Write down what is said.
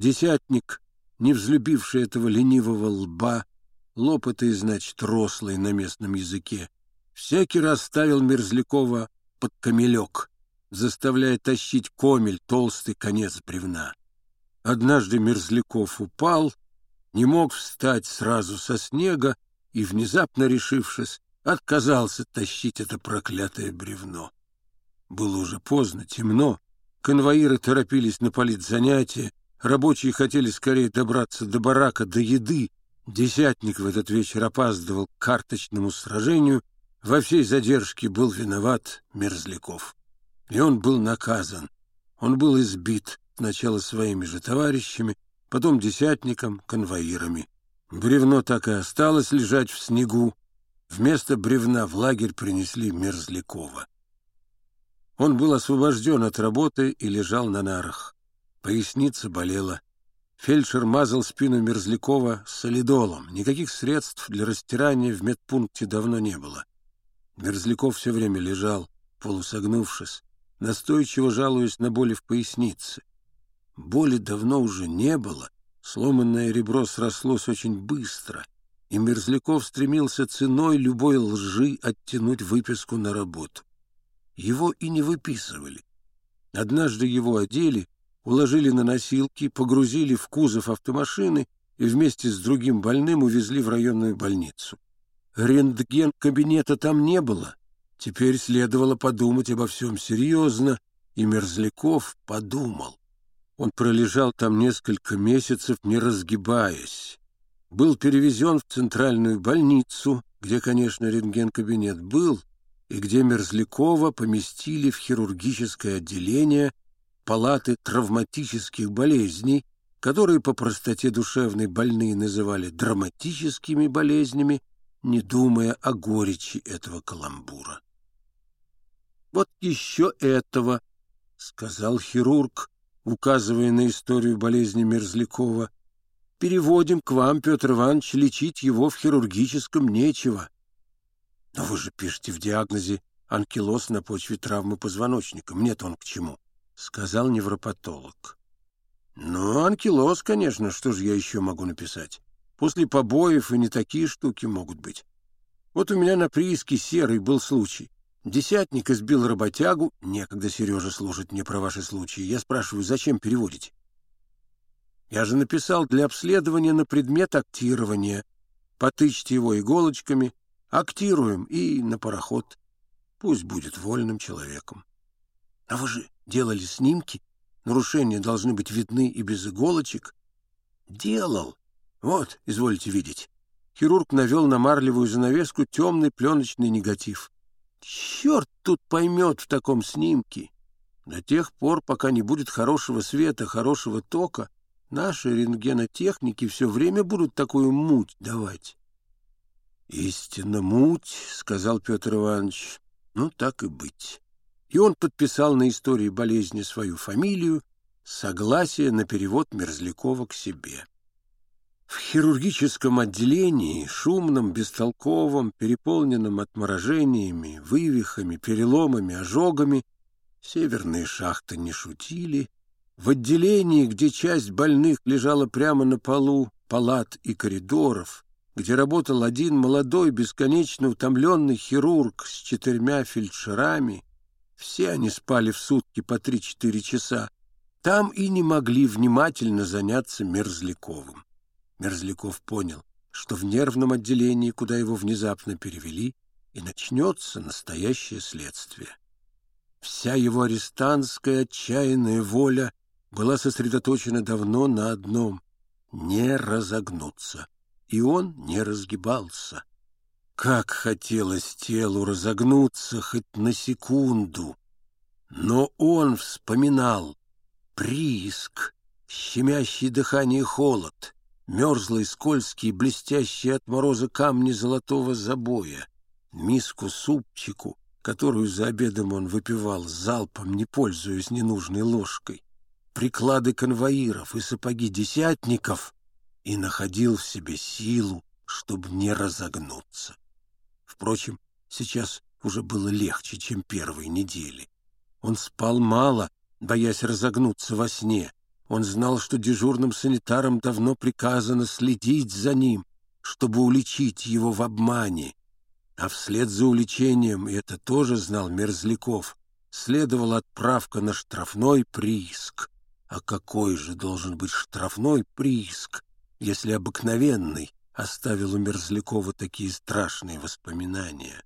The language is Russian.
Десятник, не взлюбивший этого ленивого лба, лопатый, значит, рослый на местном языке, всякий раз ставил Мерзлякова под камелек, заставляя тащить комель, толстый конец бревна. Однажды Мерзляков упал, не мог встать сразу со снега и, внезапно решившись, отказался тащить это проклятое бревно. Было уже поздно, темно, конвоиры торопились на политзанятия, рабочие хотели скорее добраться до барака, до еды. Десятник в этот вечер опаздывал к карточному сражению, во всей задержке был виноват Мерзляков. И он был наказан. Он был избит сначала своими же товарищами, потом десятником, конвоирами. Бревно так и осталось лежать в снегу. Вместо бревна в лагерь принесли Мерзлякова. Он был освобожден от работы и лежал на нарах. Поясница болела. Фельдшер мазал спину Мерзлякова солидолом. Никаких средств для растирания в медпункте давно не было. Мерзляков все время лежал, полусогнувшись, настойчиво жалуясь на боли в пояснице. Боли давно уже не было, сломанное ребро срослось очень быстро, и Мерзляков стремился ценой любой лжи оттянуть выписку на работу. Его и не выписывали. Однажды его одели, уложили на носилки, погрузили в кузов автомашины и вместе с другим больным увезли в районную больницу. Рентген-кабинета там не было. Теперь следовало подумать обо всем серьезно, и Мерзляков подумал. Он пролежал там несколько месяцев, не разгибаясь. Был перевезен в центральную больницу, где, конечно, рентген-кабинет был, и где Мерзлякова поместили в хирургическое отделение палаты травматических болезней, которые по простоте душевной больные называли драматическими болезнями, не думая о горечи этого каламбура. «Вот еще этого», — сказал хирург, указывая на историю болезни Мерзлякова, переводим к вам, Петр Иванович, лечить его в хирургическом нечего. Но вы же пишете в диагнозе анкилоз на почве травмы позвоночника. Мне-то он к чему? — сказал невропатолог. Ну, анкилоз, конечно, что же я еще могу написать? После побоев и не такие штуки могут быть. Вот у меня на прииске серый был случай. Десятник избил работягу. Некогда Сережа служит мне про ваши случаи. Я спрашиваю, зачем переводите? Я же написал для обследования на предмет актирования. Потычьте его иголочками, актируем и на пароход. Пусть будет вольным человеком. А вы же делали снимки. Нарушения должны быть видны и без иголочек. Делал. Вот, извольте видеть. Хирург навел на марлевую занавеску темный пленочный негатив. Черт тут поймет в таком снимке. До тех пор, пока не будет хорошего света, хорошего тока, наши рентгенотехники все время будут такую муть давать. «Истинно муть», — сказал Петр Иванович, — «ну, так и быть». И он подписал на истории болезни свою фамилию, согласие на перевод Мерзлякова к себе. В хирургическом отделении, шумном, бестолковом, переполненном отморожениями, вывихами, переломами, ожогами, северные шахты не шутили. В отделении, где часть больных лежала прямо на полу палат и коридоров, где работал один молодой, бесконечно утомленный хирург с четырьмя фельдшерами, все они спали в сутки по три-четыре часа, там и не могли внимательно заняться Мерзляковым. Мерзляков понял, что в нервном отделении, куда его внезапно перевели, и начнется настоящее следствие. Вся его арестантская отчаянная воля была сосредоточена давно на одном — не разогнуться, и он не разгибался. Как хотелось телу разогнуться хоть на секунду! Но он вспоминал прииск, щемящий дыхание холод — мерзлый, скользкий, блестящий от мороза камни золотого забоя, миску супчику, которую за обедом он выпивал залпом, не пользуясь ненужной ложкой, приклады конвоиров и сапоги десятников, и находил в себе силу, чтобы не разогнуться. Впрочем, сейчас уже было легче, чем первые недели. Он спал мало, боясь разогнуться во сне, Он знал, что дежурным санитарам давно приказано следить за ним, чтобы уличить его в обмане. А вслед за уличением, и это тоже знал Мерзляков, следовала отправка на штрафной прииск. А какой же должен быть штрафной прииск, если обыкновенный оставил у Мерзлякова такие страшные воспоминания?